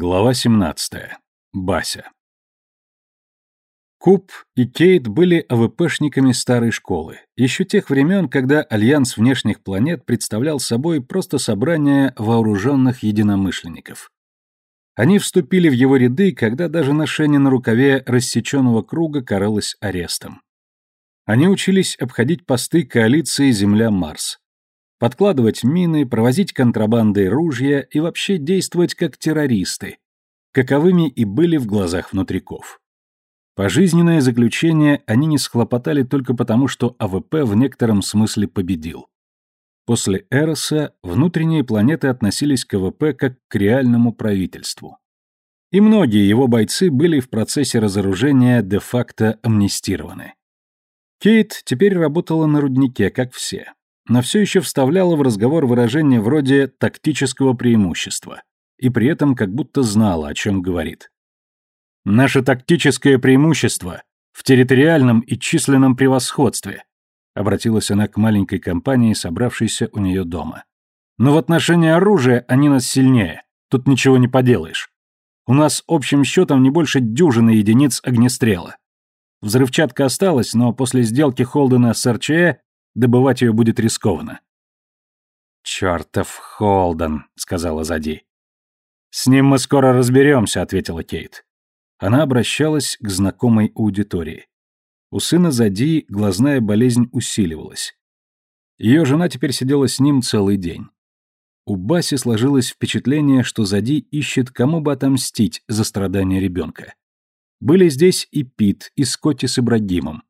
Глава 17. Бася. Куб и Кейт были АВПшниками старой школы, еще тех времен, когда Альянс внешних планет представлял собой просто собрание вооруженных единомышленников. Они вступили в его ряды, когда даже ношение на рукаве рассеченного круга каралось арестом. Они учились обходить посты коалиции Земля-Марс, подкладывать мины, провозить контрабандой ружья и вообще действовать как террористы, каковыми и были в глазах внутриков. Пожизненное заключение они не схлопотали только потому, что АВП в некотором смысле победил. После Эроса внутренние планеты относились к АВП как к реальному правительству. И многие его бойцы были в процессе разоружения де-факто амнистированы. Кейт теперь работала на руднике, как все но все еще вставляла в разговор выражение вроде «тактического преимущества», и при этом как будто знала, о чем говорит. «Наше тактическое преимущество в территориальном и численном превосходстве», обратилась она к маленькой компании, собравшейся у нее дома. «Но в отношении оружия они нас сильнее, тут ничего не поделаешь. У нас общим счетом не больше дюжины единиц огнестрела. Взрывчатка осталась, но после сделки Холдена с РЧЭ добывать ее будет рискованно. «Чертов Холден», — сказала Зади. «С ним мы скоро разберемся», — ответила Кейт. Она обращалась к знакомой аудитории. У сына Зади глазная болезнь усиливалась. Ее жена теперь сидела с ним целый день. У Баси сложилось впечатление, что Зади ищет, кому бы отомстить за страдания ребенка. Были здесь и Пит, и Скотти с Ибрагимом,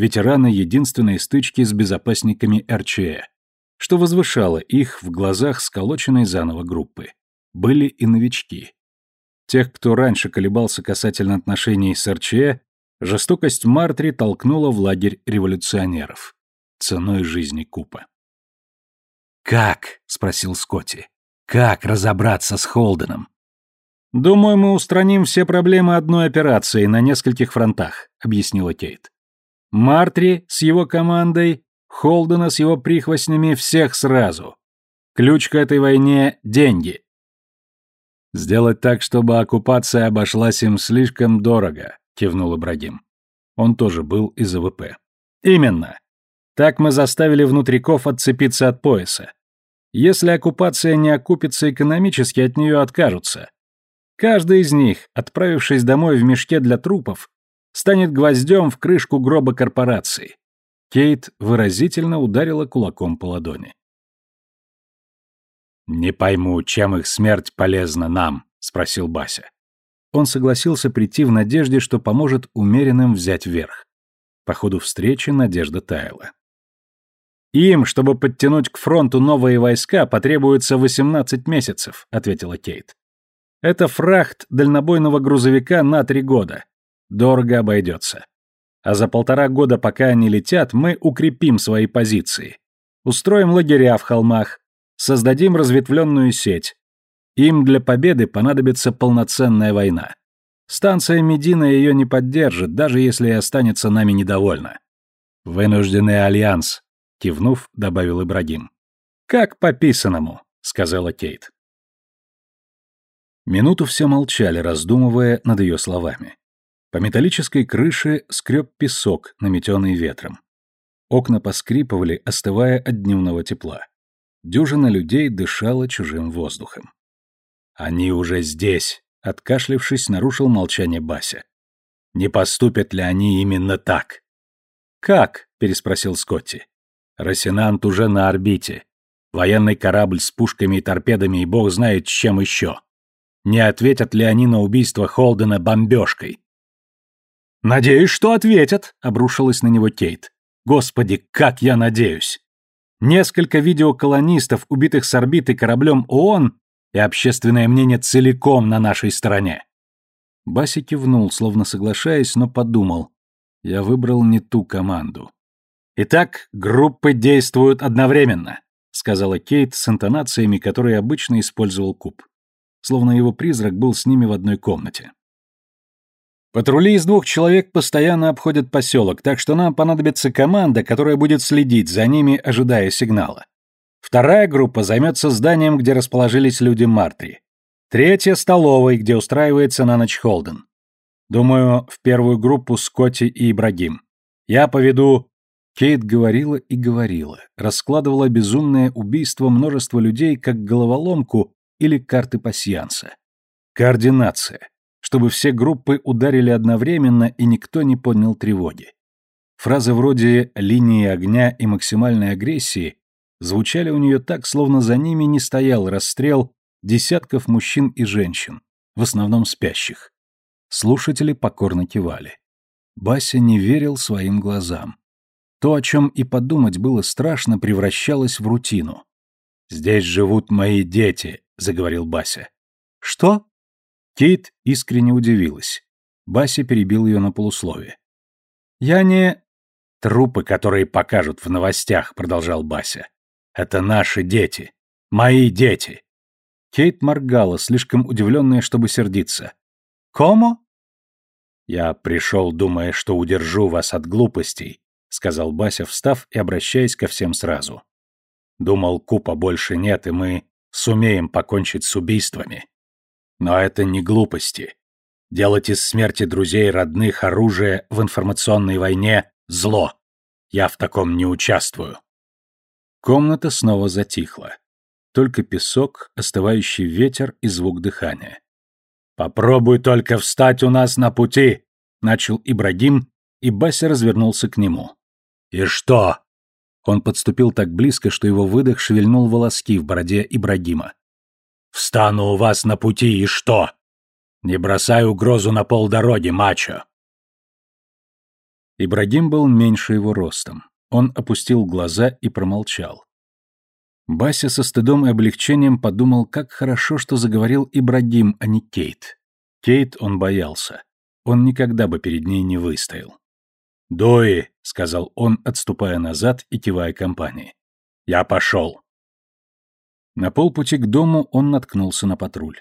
ветераны единственной стычки с безопасниками РЧЭ, что возвышало их в глазах сколоченной заново группы. Были и новички. Тех, кто раньше колебался касательно отношений с РЧЭ, жестокость Мартри толкнула в лагерь революционеров. Ценой жизни Купа. «Как?» — спросил Скотти. «Как разобраться с Холденом?» «Думаю, мы устраним все проблемы одной операцией на нескольких фронтах», — объяснила Кейт. Мартри с его командой, Холдена с его прихвостнями, всех сразу. Ключ к этой войне — деньги. «Сделать так, чтобы оккупация обошлась им слишком дорого», — кивнул Ибрагим. Он тоже был из АВП. «Именно. Так мы заставили внутриков отцепиться от пояса. Если оккупация не окупится экономически, от нее откажутся. Каждый из них, отправившись домой в мешке для трупов, станет гвоздем в крышку гроба корпорации. Кейт выразительно ударила кулаком по ладони. «Не пойму, чем их смерть полезна нам?» — спросил Бася. Он согласился прийти в надежде, что поможет умеренным взять верх. По ходу встречи надежда таяла. «Им, чтобы подтянуть к фронту новые войска, потребуется 18 месяцев», — ответила Кейт. «Это фрахт дальнобойного грузовика на три года. Дорого обойдется. А за полтора года, пока они летят, мы укрепим свои позиции. Устроим лагеря в холмах, создадим разветвленную сеть. Им для победы понадобится полноценная война. Станция Медина ее не поддержит, даже если и останется нами недовольна. Вынужденный альянс, кивнув, добавил Ибрагим. Как по писаному, сказала Кейт. Минуту все молчали, раздумывая над ее словами. По металлической крыше скреб песок, наметенный ветром. Окна поскрипывали, остывая от дневного тепла. Дюжина людей дышала чужим воздухом. «Они уже здесь», — откашлившись, нарушил молчание Бася. «Не поступят ли они именно так?» «Как?» — переспросил Скотти. «Росинант уже на орбите. Военный корабль с пушками и торпедами и бог знает с чем еще. Не ответят ли они на убийство Холдена бомбежкой?» «Надеюсь, что ответят», — обрушилась на него Кейт. «Господи, как я надеюсь!» Несколько видеоколонистов, убитых с орбиты кораблем ООН, и общественное мнение целиком на нашей стороне. Баси кивнул, словно соглашаясь, но подумал. Я выбрал не ту команду. «Итак, группы действуют одновременно», — сказала Кейт с интонациями, которые обычно использовал Куб. Словно его призрак был с ними в одной комнате. Патрули из двух человек постоянно обходят поселок, так что нам понадобится команда, которая будет следить за ними, ожидая сигнала. Вторая группа займется зданием, где расположились люди Мартри. Третья — столовой, где устраивается на ночь Холден. Думаю, в первую группу Скотти и Ибрагим. Я поведу...» Кейт говорила и говорила, раскладывала безумное убийство множества людей как головоломку или карты пасьянса. Координация, чтобы все группы ударили одновременно и никто не поднял тревоги. Фразы вроде «линии огня» и «максимальной агрессии» звучали у нее так, словно за ними не стоял расстрел десятков мужчин и женщин, в основном спящих. Слушатели покорно кивали. Бася не верил своим глазам. То, о чем и подумать было страшно, превращалось в рутину. «Здесь живут мои дети», — заговорил Бася. «Что?» Кейт искренне удивилась. Бася перебил ее на полусловие. «Я не...» «Трупы, которые покажут в новостях», — продолжал Бася. «Это наши дети. Мои дети». Кейт моргала, слишком удивленная, чтобы сердиться. «Комо?» «Я пришел, думая, что удержу вас от глупостей», — сказал Бася, встав и обращаясь ко всем сразу. «Думал, купа больше нет, и мы сумеем покончить с убийствами. Но это не глупости. Делать из смерти друзей родных оружие в информационной войне — зло. Я в таком не участвую». Комната снова затихла. Только песок, остывающий ветер и звук дыхания. «Попробуй только встать у нас на пути!» — начал Ибрагим, и Бася развернулся к нему. «И что?» Он подступил так близко, что его выдох шевельнул волоски в бороде Ибрагима. «Встану у вас на пути, и что? Не бросай угрозу на полдороги, мачо!» Ибрагим был меньше его ростом. Он опустил глаза и промолчал. Бася со стыдом и облегчением подумал, как хорошо, что заговорил Ибрагим, а не Кейт. Кейт он боялся. Он никогда бы перед ней не выстоял. «Дуи», — сказал он, отступая назад и кивая компании. «Я пошел». На полпути к дому он наткнулся на патруль.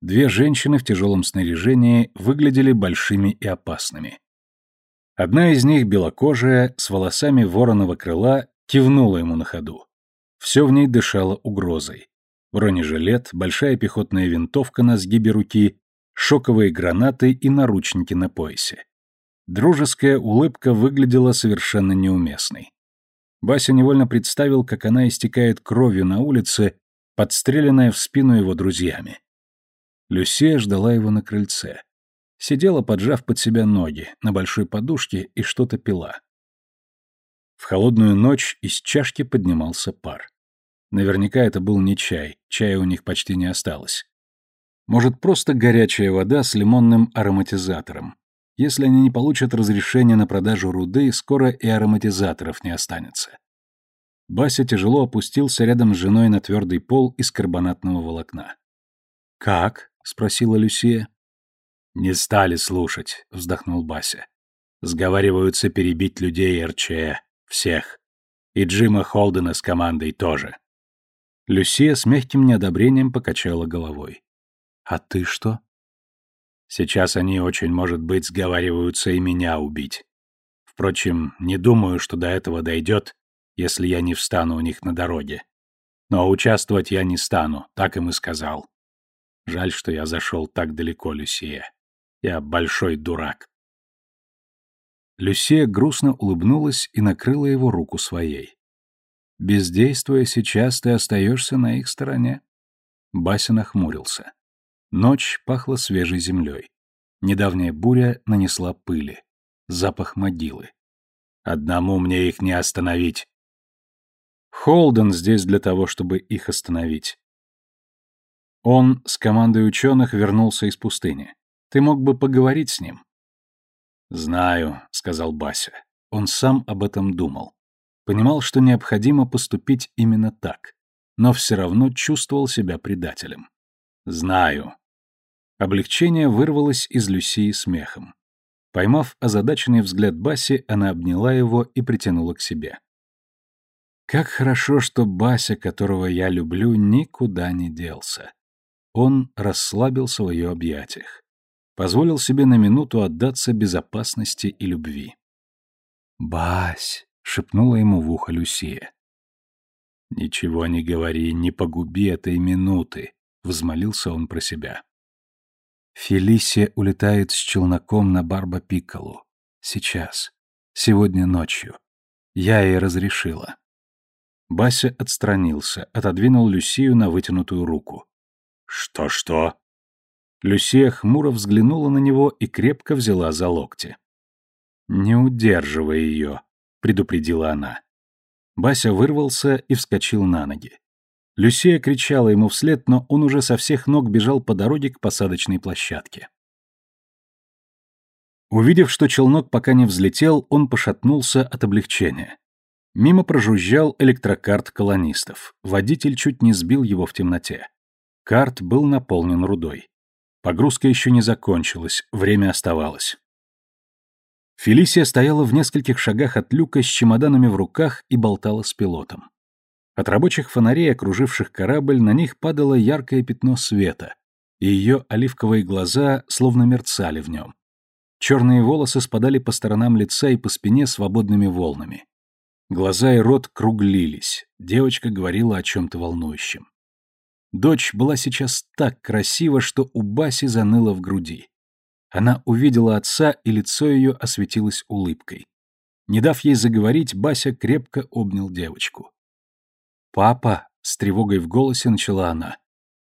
Две женщины в тяжелом снаряжении выглядели большими и опасными. Одна из них, белокожая, с волосами вороного крыла, кивнула ему на ходу. Все в ней дышало угрозой. Бронежилет, большая пехотная винтовка на сгибе руки, шоковые гранаты и наручники на поясе. Дружеская улыбка выглядела совершенно неуместной. Бася невольно представил, как она истекает кровью на улице, подстреленная в спину его друзьями. Люсия ждала его на крыльце. Сидела, поджав под себя ноги, на большой подушке и что-то пила. В холодную ночь из чашки поднимался пар. Наверняка это был не чай, чая у них почти не осталось. Может, просто горячая вода с лимонным ароматизатором. Если они не получат разрешения на продажу руды, скоро и ароматизаторов не останется. Бася тяжело опустился рядом с женой на твердый пол из карбонатного волокна. «Как?» — спросила Люсия. «Не стали слушать», — вздохнул Бася. «Сговариваются перебить людей РЧЭ. Всех. И Джима Холдена с командой тоже. Люсия с мягким неодобрением покачала головой. «А ты что?» «Сейчас они, очень, может быть, сговариваются и меня убить. Впрочем, не думаю, что до этого дойдет, если я не встану у них на дороге. Но участвовать я не стану, так им и сказал. Жаль, что я зашел так далеко, Люсия. Я большой дурак». Люсия грустно улыбнулась и накрыла его руку своей. Бездействуя сейчас, ты остаешься на их стороне. Бася нахмурился. Ночь пахла свежей землей. Недавняя буря нанесла пыли. Запах могилы. Одному мне их не остановить. Холден здесь для того, чтобы их остановить. Он с командой ученых вернулся из пустыни. Ты мог бы поговорить с ним. «Знаю», — сказал Бася. Он сам об этом думал. Понимал, что необходимо поступить именно так, но все равно чувствовал себя предателем. «Знаю». Облегчение вырвалось из Люсии смехом. Поймав озадаченный взгляд Баси, она обняла его и притянула к себе. «Как хорошо, что Бася, которого я люблю, никуда не делся». Он расслабился в ее объятиях. Позволил себе на минуту отдаться безопасности и любви. «Бась!» — шепнула ему в ухо Люсия. «Ничего не говори, не погуби этой минуты», — взмолился он про себя. Фелисия улетает с челноком на Барба Пикколу. Сейчас. Сегодня ночью. Я ей разрешила. Бася отстранился, отодвинул Люсию на вытянутую руку. «Что-что?» Люсия хмуро взглянула на него и крепко взяла за локти. «Не удерживай ее», — предупредила она. Бася вырвался и вскочил на ноги. Люсия кричала ему вслед, но он уже со всех ног бежал по дороге к посадочной площадке. Увидев, что челнок пока не взлетел, он пошатнулся от облегчения. Мимо прожужжал электрокарт колонистов. Водитель чуть не сбил его в темноте. Карт был наполнен рудой. Погрузка еще не закончилась, время оставалось. Фелисия стояла в нескольких шагах от люка с чемоданами в руках и болтала с пилотом. От рабочих фонарей, окруживших корабль, на них падало яркое пятно света, и ее оливковые глаза словно мерцали в нем. Черные волосы спадали по сторонам лица и по спине свободными волнами. Глаза и рот круглились, девочка говорила о чем-то волнующем. Дочь была сейчас так красива, что у Баси заныло в груди. Она увидела отца, и лицо ее осветилось улыбкой. Не дав ей заговорить, Бася крепко обнял девочку. «Папа!» — с тревогой в голосе начала она.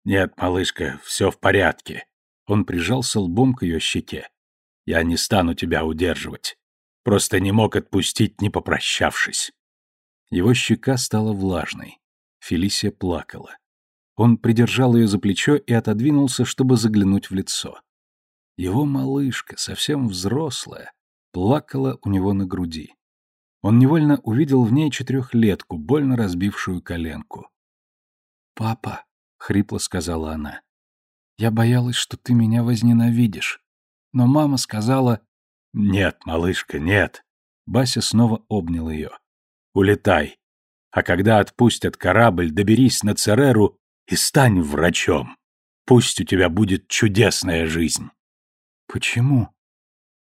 «Нет, малышка, все в порядке». Он прижался лбом к ее щеке. «Я не стану тебя удерживать. Просто не мог отпустить, не попрощавшись». Его щека стала влажной. Фелисия плакала. Он придержал ее за плечо и отодвинулся, чтобы заглянуть в лицо. Его малышка, совсем взрослая, плакала у него на груди. Он невольно увидел в ней четырехлетку, больно разбившую коленку. «Папа», — хрипло сказала она, — «я боялась, что ты меня возненавидишь. Но мама сказала...» «Нет, малышка, нет». Бася снова обнял ее. «Улетай. А когда отпустят корабль, доберись на Цереру и стань врачом. Пусть у тебя будет чудесная жизнь». «Почему?»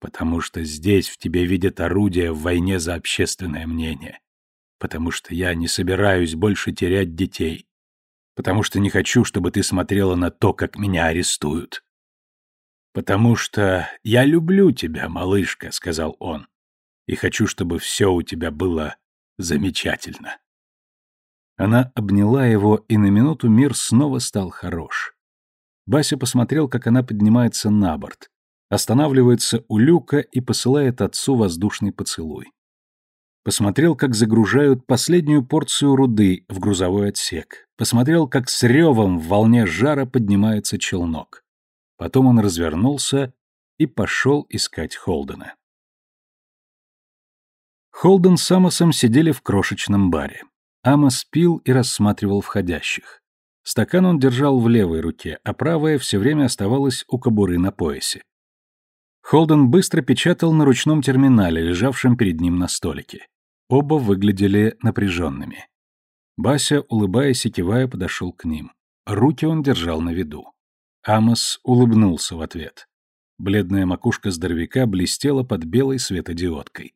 Потому что здесь в тебе видят орудие в войне за общественное мнение. Потому что я не собираюсь больше терять детей. Потому что не хочу, чтобы ты смотрела на то, как меня арестуют. Потому что я люблю тебя, малышка, сказал он. И хочу, чтобы все у тебя было замечательно. Она обняла его, и на минуту мир снова стал хорош. Бася посмотрел, как она поднимается на борт останавливается у люка и посылает отцу воздушный поцелуй. Посмотрел, как загружают последнюю порцию руды в грузовой отсек. Посмотрел, как с ревом в волне жара поднимается челнок. Потом он развернулся и пошел искать Холдена. Холден с Амосом сидели в крошечном баре. Амос пил и рассматривал входящих. Стакан он держал в левой руке, а правая все время оставалась у кобуры на поясе. Холден быстро печатал на ручном терминале, лежавшем перед ним на столике. Оба выглядели напряженными. Бася, улыбаясь и кивая, подошел к ним. Руки он держал на виду. Амос улыбнулся в ответ. Бледная макушка здоровяка блестела под белой светодиодкой.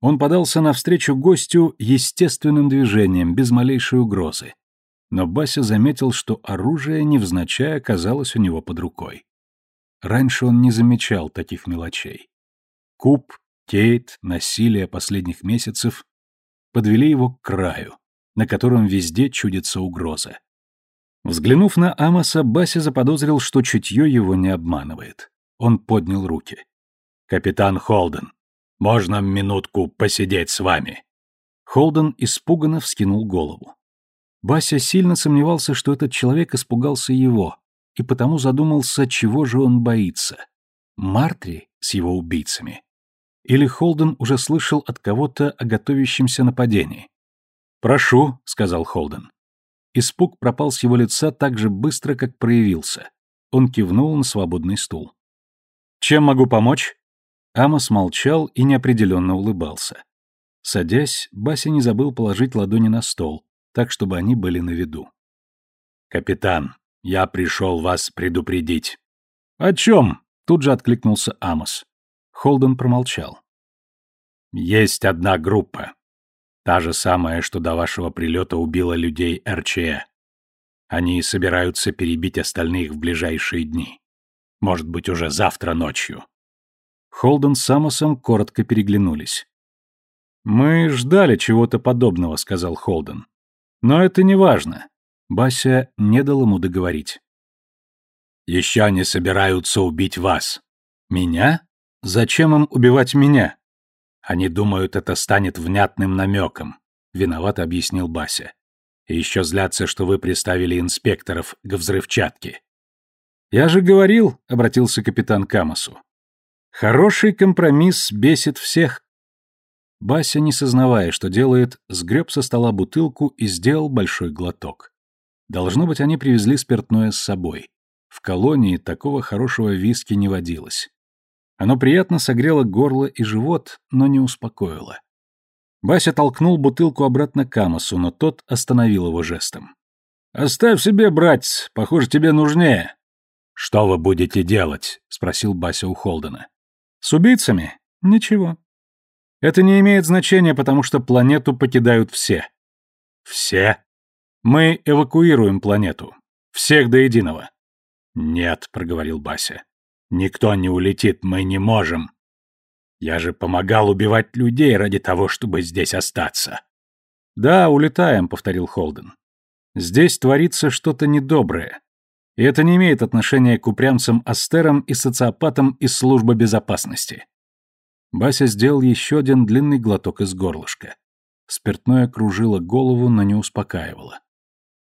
Он подался навстречу гостю естественным движением, без малейшей угрозы. Но Бася заметил, что оружие невзначай оказалось у него под рукой. Раньше он не замечал таких мелочей. Куб, Кейт, насилие последних месяцев подвели его к краю, на котором везде чудится угроза. Взглянув на Амоса, Бася заподозрил, что чутье его не обманывает. Он поднял руки. «Капитан Холден, можно минутку посидеть с вами?» Холден испуганно вскинул голову. Бася сильно сомневался, что этот человек испугался его, и потому задумался, чего же он боится. Мартри с его убийцами? Или Холден уже слышал от кого-то о готовящемся нападении? «Прошу», — сказал Холден. Испуг пропал с его лица так же быстро, как проявился. Он кивнул на свободный стул. «Чем могу помочь?» Амос молчал и неопределенно улыбался. Садясь, Бася не забыл положить ладони на стол, так, чтобы они были на виду. «Капитан», я пришел вас предупредить. О чем? Тут же откликнулся Амос. Холден промолчал. Есть одна группа. Та же самая, что до вашего прилета убила людей РЧЭ. Они собираются перебить остальных в ближайшие дни. Может быть, уже завтра ночью. Холден с Амосом коротко переглянулись. «Мы ждали чего-то подобного», — сказал Холден. «Но это не важно». Бася не дал ему договорить. «Еще они собираются убить вас». «Меня? Зачем им убивать меня?» «Они думают, это станет внятным намеком», — виновато объяснил Бася. «И еще злятся, что вы приставили инспекторов к взрывчатке». «Я же говорил», — обратился капитан к Амосу. «Хороший компромисс бесит всех». Бася, не сознавая, что делает, сгреб со стола бутылку и сделал большой глоток. Должно быть, они привезли спиртное с собой. В колонии такого хорошего виски не водилось. Оно приятно согрело горло и живот, но не успокоило. Бася толкнул бутылку обратно к Амосу, но тот остановил его жестом. «Оставь себе, братец, похоже, тебе нужнее». «Что вы будете делать?» — спросил Бася у Холдена. «С убийцами? Ничего. Это не имеет значения, потому что планету покидают все. Все? Мы эвакуируем планету. Всех до единого. Нет, проговорил Бася. Никто не улетит, мы не можем. Я же помогал убивать людей ради того, чтобы здесь остаться. Да, улетаем, повторил Холден. Здесь творится что-то недоброе. И это не имеет отношения к упрямцам Астерам и социопатам из службы безопасности. Бася сделал еще один длинный глоток из горлышка. Спиртное кружило голову, но не успокаивало.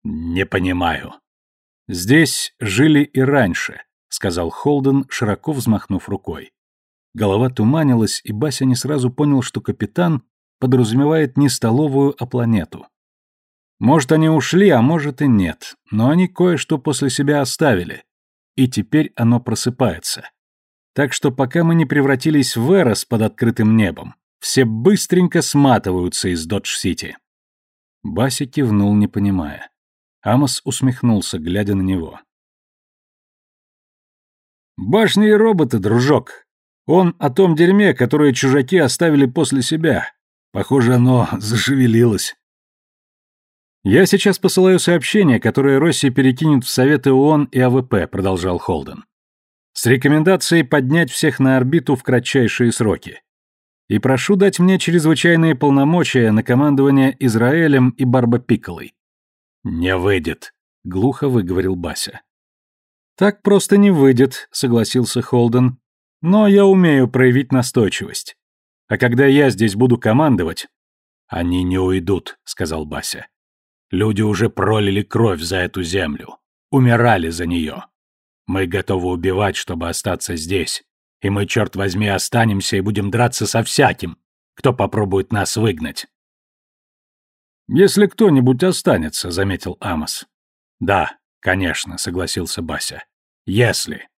«Не понимаю». «Здесь жили и раньше», — сказал Холден, широко взмахнув рукой. Голова туманилась, и Бася не сразу понял, что капитан подразумевает не столовую, а планету. Может, они ушли, а может и нет, но они кое-что после себя оставили, и теперь оно просыпается. Так что пока мы не превратились в Эрос под открытым небом, все быстренько сматываются из Додж-Сити. Бася кивнул, не понимая. Амос усмехнулся, глядя на него. «Башни и роботы, дружок. Он о том дерьме, которое чужаки оставили после себя. Похоже, оно зашевелилось». «Я сейчас посылаю сообщение, которое Росси перекинет в Советы ООН и АВП», — продолжал Холден с рекомендацией поднять всех на орбиту в кратчайшие сроки. И прошу дать мне чрезвычайные полномочия на командование Израилем и Барбапиколой. «Не выйдет», — глухо выговорил Бася. «Так просто не выйдет», — согласился Холден. «Но я умею проявить настойчивость. А когда я здесь буду командовать...» «Они не уйдут», — сказал Бася. «Люди уже пролили кровь за эту землю, умирали за нее. Мы готовы убивать, чтобы остаться здесь. И мы, черт возьми, останемся и будем драться со всяким, кто попробует нас выгнать. «Если кто-нибудь останется», — заметил Амос. «Да, конечно», — согласился Бася. «Если».